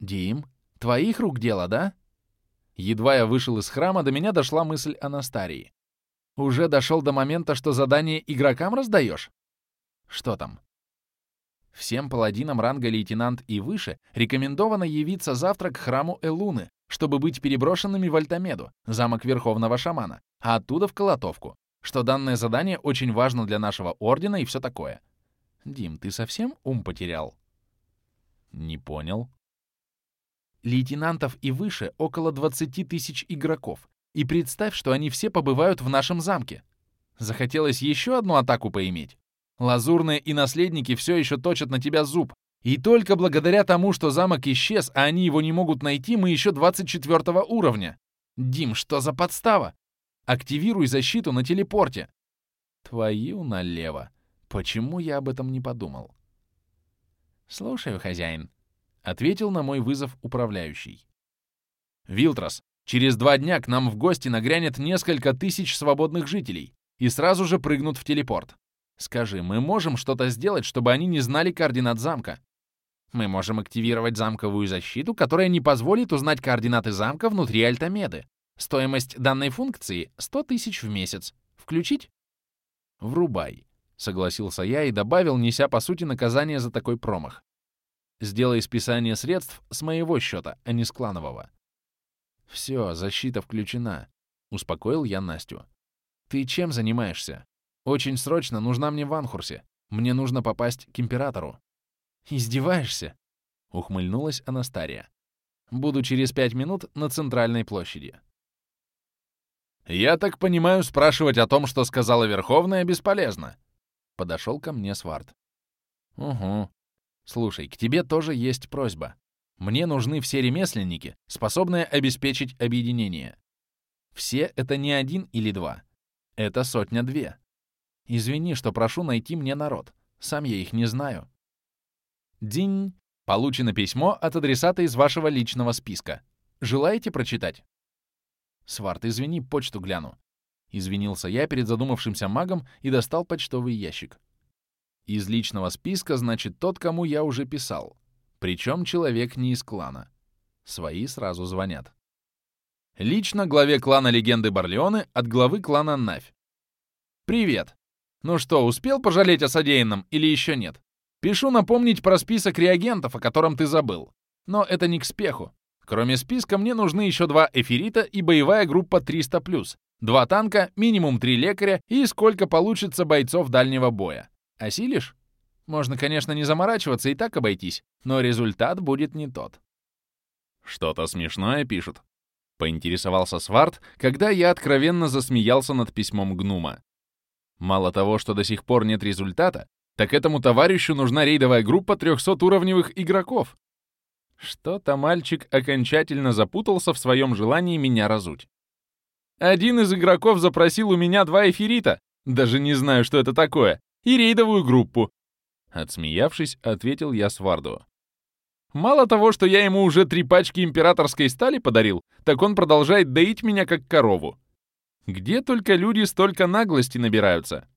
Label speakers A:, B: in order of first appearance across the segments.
A: «Дим, твоих рук дело, да?» Едва я вышел из храма, до меня дошла мысль о Настарии. «Уже дошел до момента, что задание игрокам раздаешь?» «Что там?» Всем паладинам ранга лейтенант и выше рекомендовано явиться завтра к храму Элуны, чтобы быть переброшенными в Альтамеду, замок Верховного Шамана, а оттуда в Колотовку, что данное задание очень важно для нашего ордена и все такое. Дим, ты совсем ум потерял? Не понял. Лейтенантов и выше около 20 тысяч игроков. И представь, что они все побывают в нашем замке. Захотелось еще одну атаку поиметь. Лазурные и наследники все еще точат на тебя зуб. И только благодаря тому, что замок исчез, а они его не могут найти, мы еще 24 уровня. Дим, что за подстава? Активируй защиту на телепорте. Твою налево. Почему я об этом не подумал? Слушаю, хозяин. Ответил на мой вызов управляющий. Вилтрос, через два дня к нам в гости нагрянет несколько тысяч свободных жителей и сразу же прыгнут в телепорт. Скажи, мы можем что-то сделать, чтобы они не знали координат замка? Мы можем активировать замковую защиту, которая не позволит узнать координаты замка внутри Альтамеды. Стоимость данной функции — 100 тысяч в месяц. Включить? Врубай, — согласился я и добавил, неся по сути наказание за такой промах. Сделай списание средств с моего счета, а не с кланового. Все, защита включена, — успокоил я Настю. Ты чем занимаешься? Очень срочно нужна мне в Анхурсе. Мне нужно попасть к императору. Издеваешься? Ухмыльнулась Анастария. Буду через пять минут на центральной площади. «Я так понимаю, спрашивать о том, что сказала Верховная, бесполезно». Подошел ко мне Сварт. «Угу. Слушай, к тебе тоже есть просьба. Мне нужны все ремесленники, способные обеспечить объединение. Все — это не один или два. Это сотня-две. Извини, что прошу найти мне народ. Сам я их не знаю. Динь. Получено письмо от адресата из вашего личного списка. Желаете прочитать? Сварт, извини, почту гляну. Извинился я перед задумавшимся магом и достал почтовый ящик. Из личного списка, значит, тот, кому я уже писал. Причем человек не из клана. Свои сразу звонят. Лично главе клана Легенды Барлеоны от главы клана Навь. «Привет! Ну что, успел пожалеть о содеянном или еще нет? Пишу напомнить про список реагентов, о котором ты забыл. Но это не к спеху. Кроме списка, мне нужны еще два эфирита и боевая группа 300+, два танка, минимум три лекаря и сколько получится бойцов дальнего боя. Осилишь? Можно, конечно, не заморачиваться и так обойтись, но результат будет не тот. Что-то смешное пишут. Поинтересовался Сварт, когда я откровенно засмеялся над письмом Гнума. Мало того, что до сих пор нет результата, так этому товарищу нужна рейдовая группа 300-уровневых игроков, что-то мальчик окончательно запутался в своем желании меня разуть. Один из игроков запросил у меня два эфирита, даже не знаю, что это такое, и рейдовую группу. Отсмеявшись, ответил я Сварду. Мало того, что я ему уже три пачки императорской стали подарил, так он продолжает доить меня как корову. Где только люди столько наглости набираются?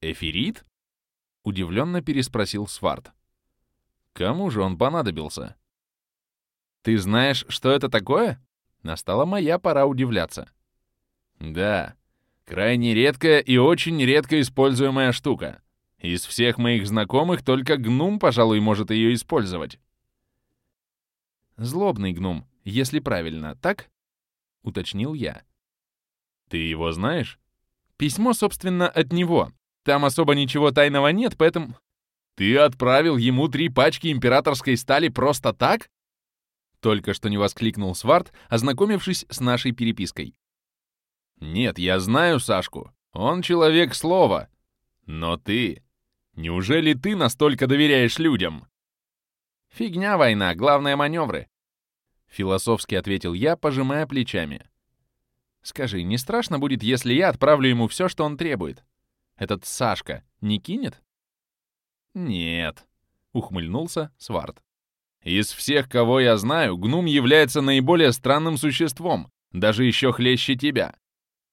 A: «Эфирит?» — удивленно переспросил Свард. Кому же он понадобился? Ты знаешь, что это такое? Настала моя пора удивляться. Да, крайне редкая и очень редко используемая штука. Из всех моих знакомых только гнум, пожалуй, может ее использовать. Злобный гнум, если правильно, так? Уточнил я. Ты его знаешь? Письмо, собственно, от него. Там особо ничего тайного нет, поэтому... «Ты отправил ему три пачки императорской стали просто так?» Только что не воскликнул Сварт, ознакомившись с нашей перепиской. «Нет, я знаю Сашку. Он человек слова. Но ты... Неужели ты настолько доверяешь людям?» «Фигня война, главное маневры», — философски ответил я, пожимая плечами. «Скажи, не страшно будет, если я отправлю ему все, что он требует? Этот Сашка не кинет?» «Нет», — ухмыльнулся Сварт. «Из всех, кого я знаю, гнум является наиболее странным существом, даже еще хлеще тебя.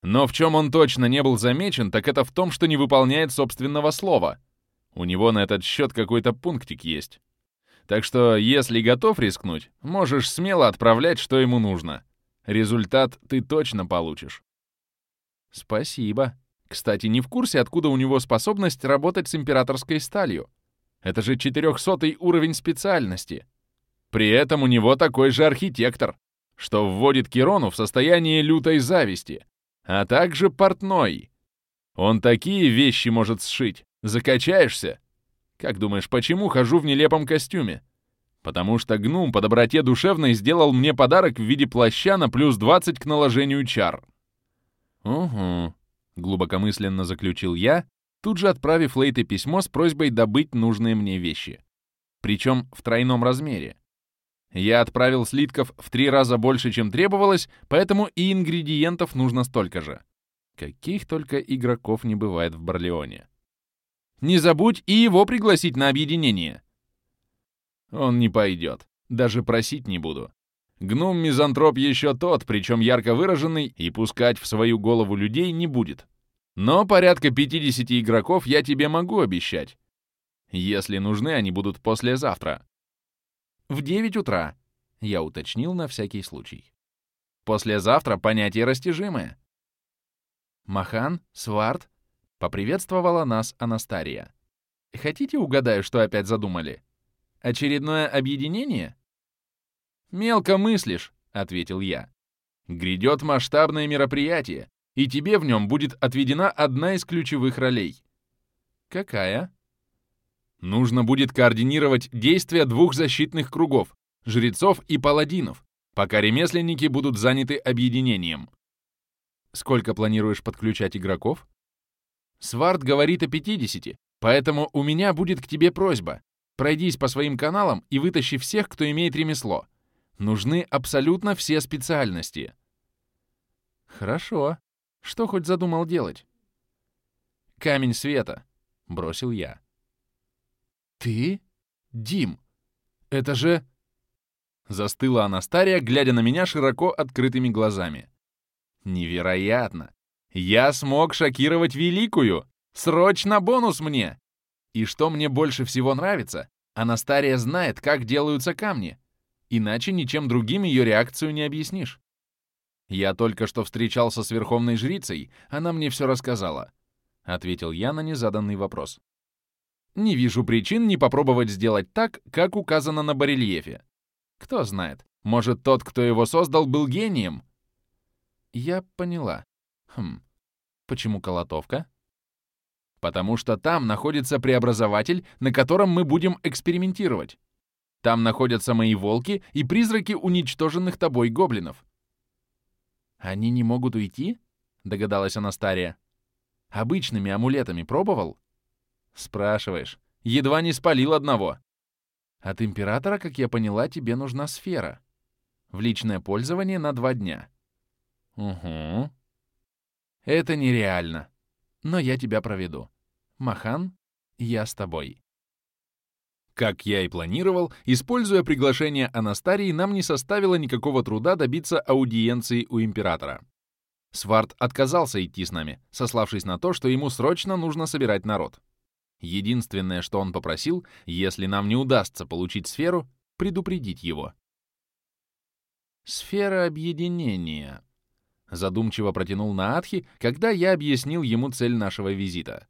A: Но в чем он точно не был замечен, так это в том, что не выполняет собственного слова. У него на этот счет какой-то пунктик есть. Так что, если готов рискнуть, можешь смело отправлять, что ему нужно. Результат ты точно получишь. Спасибо. Кстати, не в курсе, откуда у него способность работать с императорской сталью. Это же 400 уровень специальности. При этом у него такой же архитектор, что вводит Кирону в состояние лютой зависти, а также портной. Он такие вещи может сшить. Закачаешься. Как думаешь, почему хожу в нелепом костюме? Потому что гнум по доброте душевной сделал мне подарок в виде плаща на плюс 20 к наложению чар. Угу, глубокомысленно заключил я, тут же отправив Лейте письмо с просьбой добыть нужные мне вещи. Причем в тройном размере. Я отправил слитков в три раза больше, чем требовалось, поэтому и ингредиентов нужно столько же. Каких только игроков не бывает в Барлеоне. Не забудь и его пригласить на объединение. Он не пойдет. Даже просить не буду. Гном-мизантроп еще тот, причем ярко выраженный, и пускать в свою голову людей не будет. Но порядка 50 игроков я тебе могу обещать. Если нужны, они будут послезавтра. В 9 утра, я уточнил на всякий случай. Послезавтра понятие растяжимое. Махан, Сварт, поприветствовала нас Анастария. Хотите угадаю, что опять задумали? Очередное объединение? Мелко мыслишь, ответил я. Грядет масштабное мероприятие, и тебе в нем будет отведена одна из ключевых ролей. Какая? Нужно будет координировать действия двух защитных кругов — жрецов и паладинов, пока ремесленники будут заняты объединением. Сколько планируешь подключать игроков? Сварт говорит о 50, поэтому у меня будет к тебе просьба. Пройдись по своим каналам и вытащи всех, кто имеет ремесло. Нужны абсолютно все специальности. Хорошо. Что хоть задумал делать? Камень света, бросил я. «Ты? Дим? Это же...» Застыла Анастария, глядя на меня широко открытыми глазами. «Невероятно! Я смог шокировать Великую! Срочно бонус мне!» И что мне больше всего нравится, Анастария знает, как делаются камни. Иначе ничем другим ее реакцию не объяснишь. Я только что встречался с Верховной Жрицей, она мне все рассказала. Ответил я на незаданный вопрос. Не вижу причин не попробовать сделать так, как указано на барельефе. Кто знает, может, тот, кто его создал, был гением? Я поняла. Хм, почему колотовка? Потому что там находится преобразователь, на котором мы будем экспериментировать. Там находятся мои волки и призраки уничтоженных тобой гоблинов. Они не могут уйти? Догадалась Анастария. Обычными амулетами пробовал? Спрашиваешь. Едва не спалил одного. От императора, как я поняла, тебе нужна сфера. В личное пользование на два дня. Угу. Это нереально. Но я тебя проведу. Махан, я с тобой. Как я и планировал, используя приглашение Анастарии, нам не составило никакого труда добиться аудиенции у императора. Сварт отказался идти с нами, сославшись на то, что ему срочно нужно собирать народ. Единственное, что он попросил, если нам не удастся получить сферу, предупредить его. «Сфера объединения», — задумчиво протянул Наатхи, когда я объяснил ему цель нашего визита.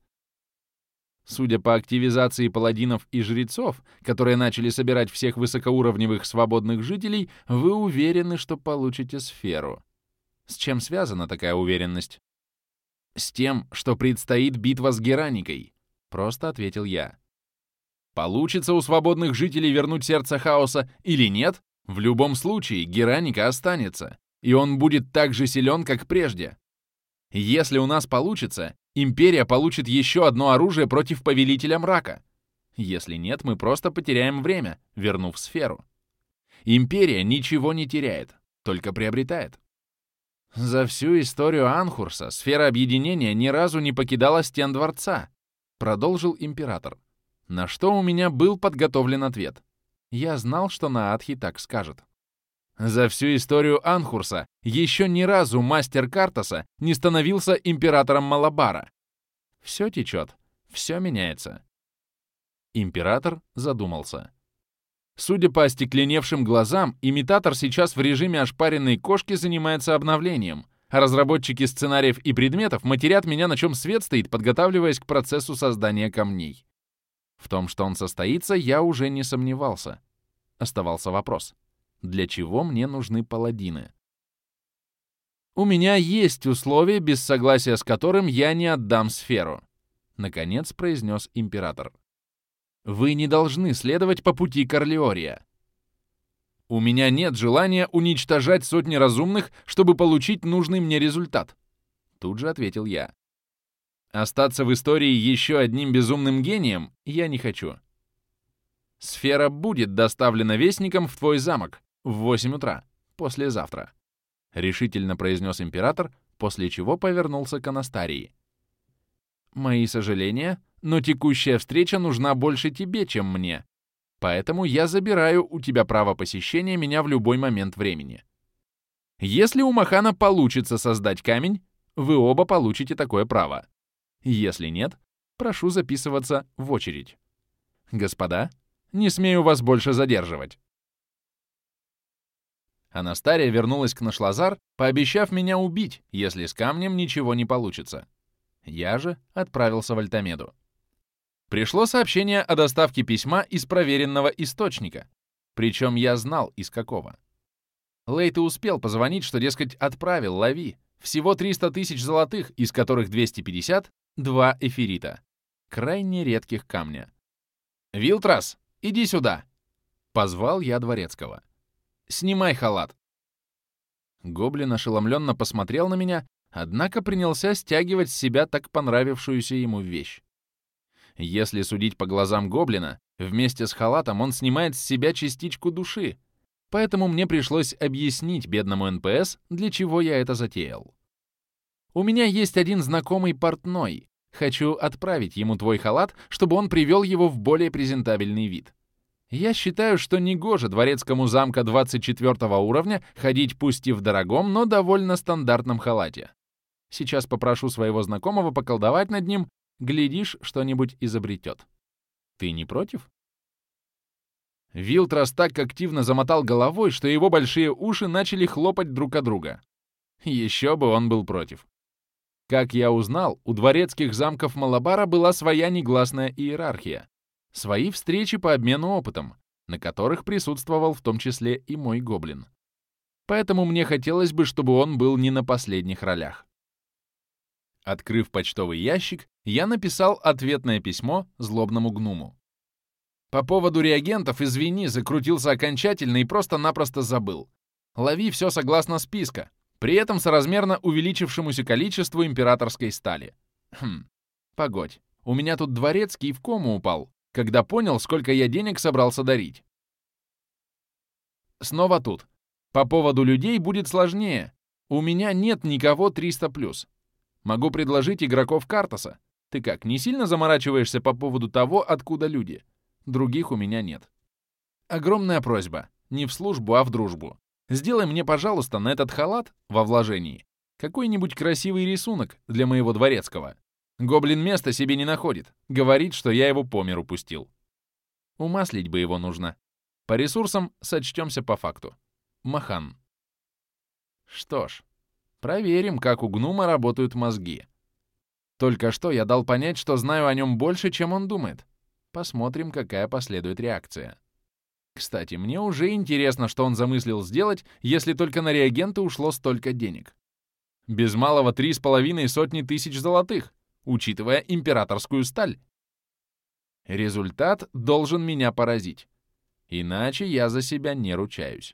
A: Судя по активизации паладинов и жрецов, которые начали собирать всех высокоуровневых свободных жителей, вы уверены, что получите сферу. С чем связана такая уверенность? С тем, что предстоит битва с Гераникой. — просто ответил я. Получится у свободных жителей вернуть сердце хаоса или нет, в любом случае Гераника останется, и он будет так же силен, как прежде. Если у нас получится, Империя получит еще одно оружие против Повелителя Мрака. Если нет, мы просто потеряем время, вернув сферу. Империя ничего не теряет, только приобретает. За всю историю Анхурса сфера объединения ни разу не покидала стен дворца, Продолжил император. На что у меня был подготовлен ответ. Я знал, что Наадхи так скажет. За всю историю Анхурса еще ни разу мастер Картаса не становился императором Малабара. Все течет, все меняется. Император задумался. Судя по остекленевшим глазам, имитатор сейчас в режиме ошпаренной кошки занимается обновлением, разработчики сценариев и предметов матерят меня, на чем свет стоит, подготавливаясь к процессу создания камней. В том, что он состоится, я уже не сомневался. Оставался вопрос. Для чего мне нужны паладины? У меня есть условия, без согласия с которым я не отдам сферу, наконец произнес император. Вы не должны следовать по пути Корлеория. У меня нет желания уничтожать сотни разумных, чтобы получить нужный мне результат. Тут же ответил я. Остаться в истории еще одним безумным гением я не хочу. Сфера будет доставлена вестником в твой замок в 8 утра, послезавтра. Решительно произнес император, после чего повернулся к Анастарии. Мои сожаления, но текущая встреча нужна больше тебе, чем мне. Поэтому я забираю у тебя право посещения меня в любой момент времени. Если у Махана получится создать камень, вы оба получите такое право. Если нет, прошу записываться в очередь. Господа, не смею вас больше задерживать. Анастария вернулась к Нашлазар, пообещав меня убить, если с камнем ничего не получится. Я же отправился в Альтамеду. Пришло сообщение о доставке письма из проверенного источника, причем я знал, из какого. Лейт успел позвонить, что, дескать, отправил, лови. Всего 300 тысяч золотых, из которых 250 — два эфирита. Крайне редких камня. «Вилтрас, иди сюда!» Позвал я Дворецкого. «Снимай халат!» Гоблин ошеломленно посмотрел на меня, однако принялся стягивать с себя так понравившуюся ему вещь. Если судить по глазам гоблина, вместе с халатом он снимает с себя частичку души, поэтому мне пришлось объяснить бедному НПС, для чего я это затеял. У меня есть один знакомый портной. Хочу отправить ему твой халат, чтобы он привел его в более презентабельный вид. Я считаю, что негоже дворецкому замка 24 уровня ходить пусть и в дорогом, но довольно стандартном халате. Сейчас попрошу своего знакомого поколдовать над ним, Глядишь, что-нибудь изобретет. Ты не против? Вилтрас так активно замотал головой, что его большие уши начали хлопать друг от друга. Еще бы он был против. Как я узнал, у дворецких замков Малабара была своя негласная иерархия, свои встречи по обмену опытом, на которых присутствовал в том числе и мой гоблин. Поэтому мне хотелось бы, чтобы он был не на последних ролях. Открыв почтовый ящик, я написал ответное письмо злобному гнуму. По поводу реагентов, извини, закрутился окончательно и просто-напросто забыл. Лови все согласно списка, при этом соразмерно увеличившемуся количеству императорской стали. Хм, погодь, у меня тут дворецкий в кому упал, когда понял, сколько я денег собрался дарить. Снова тут. По поводу людей будет сложнее. У меня нет никого 300+. Могу предложить игроков Картаса. Ты как, не сильно заморачиваешься по поводу того, откуда люди? Других у меня нет. Огромная просьба. Не в службу, а в дружбу. Сделай мне, пожалуйста, на этот халат во вложении какой-нибудь красивый рисунок для моего дворецкого. Гоблин места себе не находит. Говорит, что я его по миру пустил. Умаслить бы его нужно. По ресурсам сочтемся по факту. Махан. Что ж, Проверим, как у гнума работают мозги. Только что я дал понять, что знаю о нем больше, чем он думает. Посмотрим, какая последует реакция. Кстати, мне уже интересно, что он замыслил сделать, если только на реагенты ушло столько денег. Без малого три с половиной сотни тысяч золотых, учитывая императорскую сталь. Результат должен меня поразить. Иначе я за себя не ручаюсь.